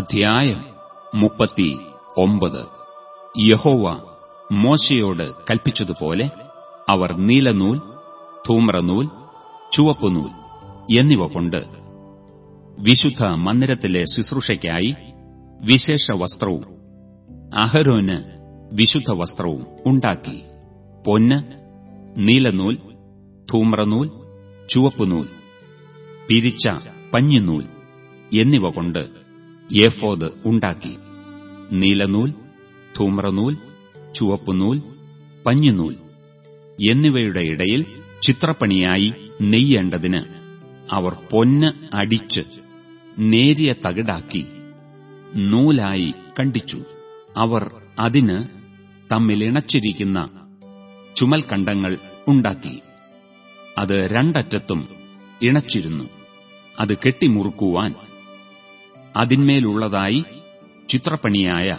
അധ്യായം മുപ്പത്തി ഒമ്പത്. യഹോവ മോശയോട് കൽപ്പിച്ചതുപോലെ അവർ നീലനൂൽ ധൂമ്രനൂൽ ചുവപ്പുനൂൽ എന്നിവ കൊണ്ട് വിശുദ്ധ മന്ദിരത്തിലെ ശുശ്രൂഷയ്ക്കായി വിശേഷ വസ്ത്രവും അഹരോന് വിശുദ്ധ വസ്ത്രവും ഉണ്ടാക്കി. പൊന്ന് നീലനൂൽ ധൂമ്രനൂൽ ചുവപ്പുനൂൽ പിരിച്ച പഞ്ഞിനൂൽ എന്നിവ കൊണ്ട് ഏഫോദ് ഉണ്ടാക്കി. നീലനൂൽ ധൂമ്രനൂൽ ചുവപ്പുനൂൽ പഞ്ഞിനൂൽ എന്നിവയുടെ ഇടയിൽ ചിത്രപ്പണിയായി നെയ്യേണ്ടതിന് അവർ പൊന്ന് അടിച്ച് നേരിയ തകിടാക്കി നൂലായി കണ്ടിച്ചു. അവർ അതിന് തമ്മിലിണച്ചിരിക്കുന്ന ചുമൽക്കണ്ടങ്ങൾ ഉണ്ടാക്കി. അത് രണ്ടറ്റത്തും ഇണച്ചിരുന്നു. അത് കെട്ടിമുറുക്കുവാൻ അതിന്മേലുള്ളതായി ചിത്രപ്പണിയായ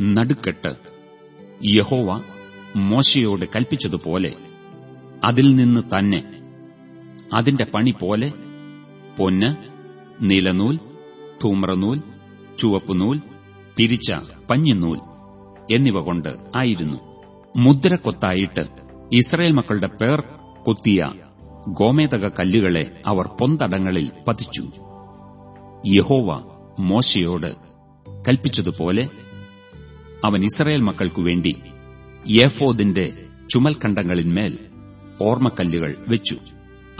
നടുക്കെട്ട് യഹോവ മോശയോട് കൽപ്പിച്ചതുപോലെ അതിൽ നിന്ന് തന്നെ അതിന്റെ പണി പോലെ പൊന്ന് നീലനൂൽ ധൂമ്രനൂൽ ചുവപ്പുനൂൽ പിരിച്ച പഞ്ഞിനൂൽ എന്നിവ കൊണ്ട് ആയിരുന്നു. മുദ്രക്കൊത്തായിട്ട് ഇസ്രയേൽ മക്കളുടെ പേർ കൊത്തിയ ഗോമേതക കല്ലുകളെ അവർ പൊന്തടങ്ങളിൽ പതിച്ചു. യഹോവ മോശയോട് കൽപ്പിച്ചതുപോലെ അവൻ ഇസ്രയേൽ മക്കൾക്കു വേണ്ടി ഏഫോദിന്റെ ചുമൽക്കണ്ടങ്ങളിന്മേൽ ഓർമ്മക്കല്ലുകൾ വെച്ചു.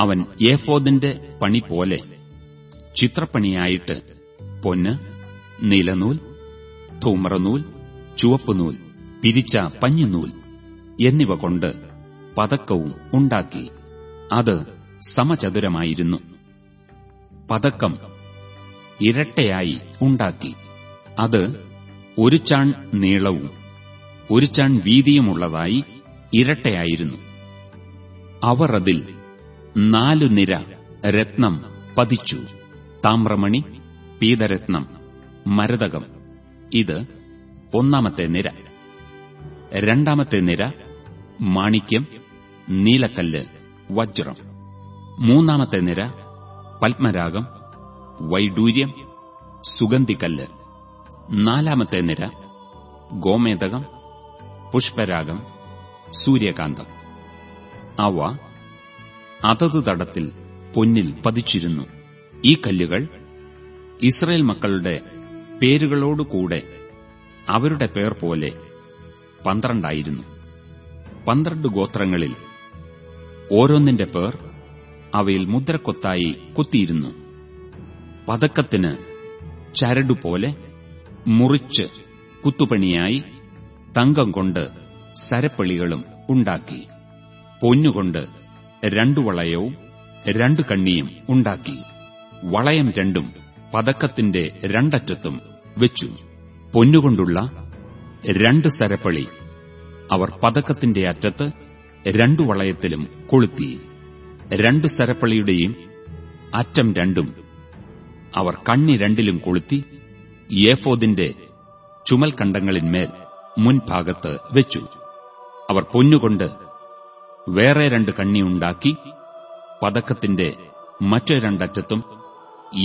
അവൻ ഏഫോദിന്റെ പണി പോലെ ചിത്രപ്പണിയായിട്ട് പൊന്ന് നീലനൂൽ തൂമറനൂൽ ചുവപ്പുനൂൽ പിരിച്ച പഞ്ഞിനൂൽ എന്നിവ കൊണ്ട് പതക്കവും ഉണ്ടാക്കി. അത് സമചതുരമായിരുന്നു. പതക്കം ഇരട്ടയായി ഉണ്ടാക്കി. അത് ഒരു ചാൺ നീളവും ഒരു ചാൺ വീതിയുമുള്ളതായി ഇരട്ടയായിരുന്നു. അവർ അതിൽ നാലു നിര രത്നം പതിച്ചു. താമ്രമണി പീതരത്നം മരതകം. ഇത് ഒന്നാമത്തെ നിര. രണ്ടാമത്തെ നിര മാണിക്യം നീലക്കല്ല് വജ്രം. മൂന്നാമത്തെ നിര പത്മരാഗം വൈഡൂര്യം സുഗന്ധിക്കല്ല് നാലാമത്തെ നിര ഗോമേതകം പുഷ്പരാഗം സൂര്യകാന്തം. അവ അതത് തടത്തിൽ പൊന്നിൽ പതിച്ചിരുന്നു. ഈ കല്ലുകൾ ഇസ്രയേൽ മക്കളുടെ പേരുകളോടുകൂടെ അവരുടെ പേർ പോലെ പന്ത്രണ്ടായിരുന്നു. പന്ത്രണ്ട് ഗോത്രങ്ങളിൽ ഓരോന്നിന്റെ പേർ അവയിൽ മുദ്രക്കൊത്തായി കുത്തിയിരുന്നു. പതക്കത്തിന് ചരടുപോലെ മുറിച്ച് കുത്തുപണിയായി തങ്കം കൊണ്ട് സരപ്പളികളും ഉണ്ടാക്കി. പൊന്നുകൊണ്ട് രണ്ടു വളയവും രണ്ടു കണ്ണിയും ഉണ്ടാക്കി. വളയം രണ്ടും പതക്കത്തിന്റെ രണ്ടറ്റത്തും വെച്ചു. പൊന്നുകൊണ്ടുള്ള രണ്ട് സരപ്പളി അവർ പതക്കത്തിന്റെ അറ്റത്ത് രണ്ടു വളയത്തിലും കൊളുത്തി. രണ്ട് സരപ്പളിയുടെയും അറ്റം രണ്ടും അവർ കണ്ണി രണ്ടിലും കൊളുത്തി ഏഫോദിന്റെ ചുമൽക്കണ്ടങ്ങളിന്മേൽ മുൻഭാഗത്ത് വെച്ചു. അവർ പൊന്നുകൊണ്ട് വേറെ രണ്ട് കണ്ണിയുണ്ടാക്കി പതക്കത്തിന്റെ മറ്റു രണ്ടറ്റത്തും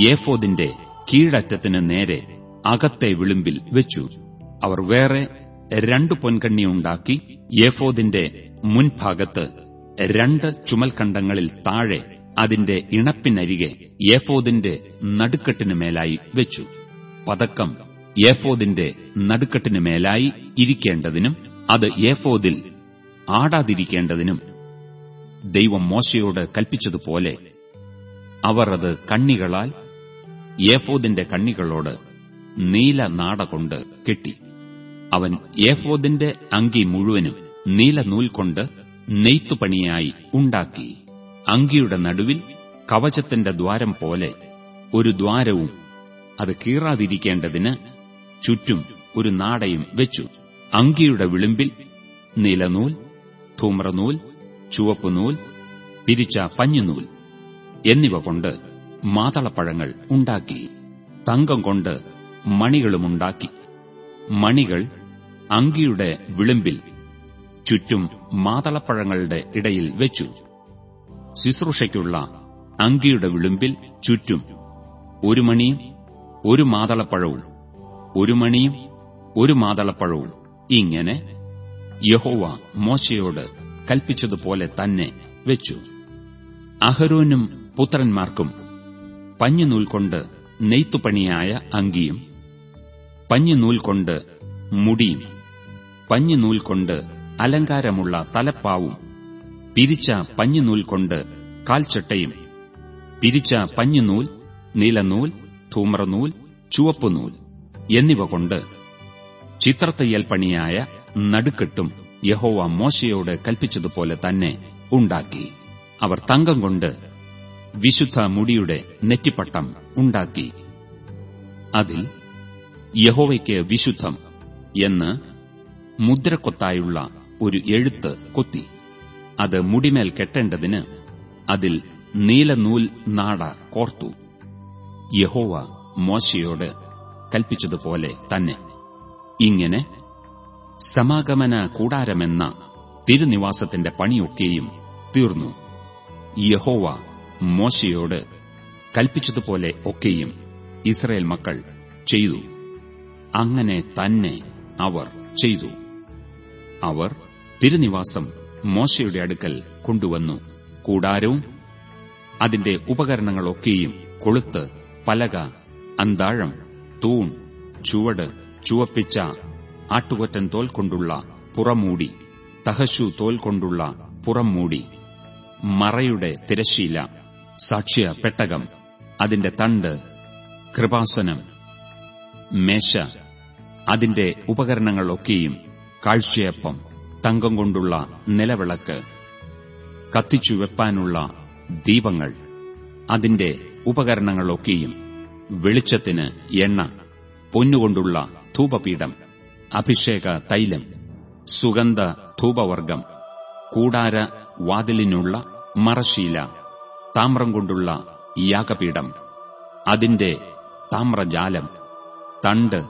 ഏഫോദിന്റെ കീഴറ്റത്തിന് നേരെ അകത്തെ വിളിമ്പിൽ വെച്ചു. അവർ വേറെ രണ്ട് പൊൻകണ്ണിയുണ്ടാക്കി ഏഫോദിന്റെ മുൻഭാഗത്ത് രണ്ട് ചുമൽകണ്ടങ്ങളിൽ താഴെ അതിന്റെ ഇണപ്പിനരികെ ഏഫോദിന്റെ നടുക്കെട്ടിനു മേലായി വെച്ചു. പതക്കം ഏഫോദിന്റെ നടുക്കെട്ടിനു മേലായി ഇരിക്കേണ്ടതിനും അത് ഏഫോദിൽ ആടാതിരിക്കേണ്ടതിനും ദൈവം മോശയോട് കൽപ്പിച്ചതുപോലെ അവർ അത് കണ്ണികളാൽ ഏഫോദിന്റെ കണ്ണികളോട് നീല നാട കൊണ്ട് കെട്ടി. അവൻ ഏഫോദിന്റെ അങ്കി മുഴുവനും നീല നൂൽ കൊണ്ട് നെയ്ത്തുപണിയായി ഉണ്ടാക്കി. അങ്കിയുടെ നടുവിൽ കവചത്തിന്റെ ദ്വാരം പോലെ ഒരു ദ്വാരവും അത് കീറാതിരിക്കേണ്ടതിന് ചുറ്റും ഒരു നാടയും വെച്ചു. അങ്കിയുടെ വിളിമ്പിൽ നീലനൂൽ ധൂമ്രനൂൽ ചുവപ്പുനൂൽ പിരിച്ച പഞ്ഞുനൂൽ എന്നിവ കൊണ്ട് മാതളപ്പഴങ്ങൾ ഉണ്ടാക്കി. തങ്കം കൊണ്ട് മണികളുമുണ്ടാക്കി മണികൾ അങ്കിയുടെ വിളിമ്പിൽ ചുറ്റും മാതളപ്പഴങ്ങളുടെ ഇടയിൽ വെച്ചു. ശുശ്രൂഷയ്ക്കുള്ള അങ്കിയുടെ വിളിമ്പിൽ ചുറ്റും ഒരു മണിയും ഒരു മാതളപ്പഴവും ഒരു മണിയും ഒരു മാതളപ്പഴവും. ഇങ്ങനെ യഹോവ മോശയോട് കൽപ്പിച്ചതുപോലെ തന്നെ വെച്ചു. അഹരോനും പുത്രന്മാർക്കും പഞ്ഞിനൂൽ കൊണ്ട് നെയ്ത്തുപണിയായ അങ്കിയും പഞ്ഞിനൂൽ കൊണ്ട് മുടിയും പഞ്ഞിനൂൽ കൊണ്ട് അലങ്കാരമുള്ള തലപ്പാവും പിരിച്ച പഞ്ഞിനൂൽ കൊണ്ട് കാൽച്ചട്ടയും. പിരിച്ച പഞ്ഞിനൂൽ നീലനൂൽ ധൂമ്രനൂൽ ചുവപ്പുനൂൽ എന്നിവ കൊണ്ട് ചിത്രത്തയ്യൽ പണിയായ നടുക്കെട്ടും യഹോവ മോശയോട് കൽപ്പിച്ചതുപോലെ തന്നെ ഉണ്ടാക്കി. അവർ തങ്കം കൊണ്ട് വിശുദ്ധ മുടിയുടെ നെറ്റിപ്പട്ടം ഉണ്ടാക്കി. അതിൽ യഹോവയ്ക്ക് വിശുദ്ധം എന്ന് മുദ്രക്കൊത്തായുള്ള ഒരു എഴുത്ത് കൊത്തി. അത് മുടിമേൽ കെട്ടേണ്ടതിന് അതിൽ നീലനൂൽ നാട കോർത്തു. യഹോവ മോശയോട് കൽപ്പിച്ചതുപോലെ തന്നെ. ഇങ്ങനെ സമാഗമന കൂടാരമെന്ന തിരുനിവാസത്തിന്റെ പണിയൊക്കെയും തീർന്നു. യഹോവ മോശയോട് കൽപ്പിച്ചതുപോലെ ഒക്കെയും ഇസ്രയേൽ മക്കൾ ചെയ്തു. അങ്ങനെ തന്നെ അവർ ചെയ്തു. അവർ തിരുനിവാസം മോശയുടെ അടുക്കൽ കൊണ്ടുവന്നു. കൂടാരവും അതിന്റെ ഉപകരണങ്ങളൊക്കെയും കൊളുത്ത് പലക അന്താഴം തൂൺ ചുവട് ചുവപ്പിച്ച ആട്ടുകൊറ്റൻ തോൽ കൊണ്ടുള്ള പുറമൂടി തഹശു തോൽ കൊണ്ടുള്ള പുറംമൂടി മറയുടെ തിരശീല സാക്ഷ്യ പെട്ടകം അതിന്റെ തണ്ട് കൃപാസനം മേശ അതിന്റെ ഉപകരണങ്ങളൊക്കെയും കാഴ്ചയപ്പം. തങ്കം കൊണ്ടുള്ള നിലവിളക്ക് കത്തിച്ചു വെപ്പാനുള്ള ദീപങ്ങൾ അതിന്റെ ഉപകരണങ്ങളൊക്കെയും വെളിച്ചത്തിന് എണ്ണ പൊന്നുകൊണ്ടുള്ള ധൂപപീഠം അഭിഷേക തൈലം സുഗന്ധ ധൂപവർഗം കൂടാര വാതിലിനുള്ള മറശീല താമ്രം കൊണ്ടുള്ള യാഗപീഠം അതിന്റെ താമ്രജാലം തണ്ട്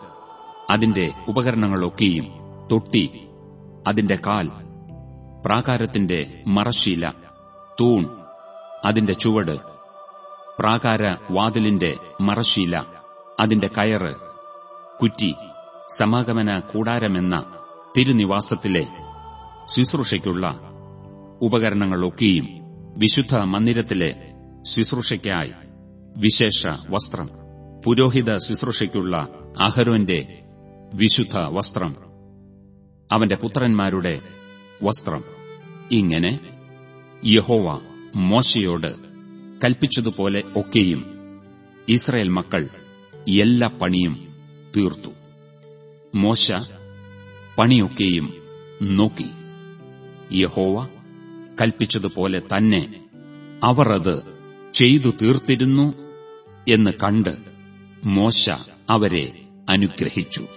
അതിന്റെ ഉപകരണങ്ങളൊക്കെയും തൊട്ടി അതിന്റെ കാൽ പ്രാകാരത്തിന്റെ മറശീല തൂൺ അതിന്റെ ചുവട് പ്രാകാര വാതിലിന്റെ മറശീല അതിന്റെ കയറ് കുറ്റി സമാഗമന കൂടാരമെന്ന തിരുനിവാസത്തിലെ ശുശ്രൂഷയ്ക്കുള്ള ഉപകരണങ്ങളൊക്കെയും വിശുദ്ധ മന്ദിരത്തിലെ ശുശ്രൂഷയ്ക്കായി വിശേഷ വസ്ത്രം പുരോഹിത ശുശ്രൂഷയ്ക്കുള്ള അഹരോന്റെ വിശുദ്ധ വസ്ത്രം. അവന്റെ പുത്രന്മാരുടെ വസ്ത്രം. ഇങ്ങനെ യഹോവ മോശയോട് കൽപ്പിച്ചതുപോലെ ഒക്കെയും ഇസ്രയേൽ മക്കൾ എല്ലാ പണിയും തീർത്തു. മോശ പണിയൊക്കെയും നോക്കി. യഹോവ കൽപ്പിച്ചതുപോലെ തന്നെ അവർ അത് ചെയ്തു തീർത്തിരുന്നു എന്ന് കണ്ട് മോശ അവരെ അനുഗ്രഹിച്ചു.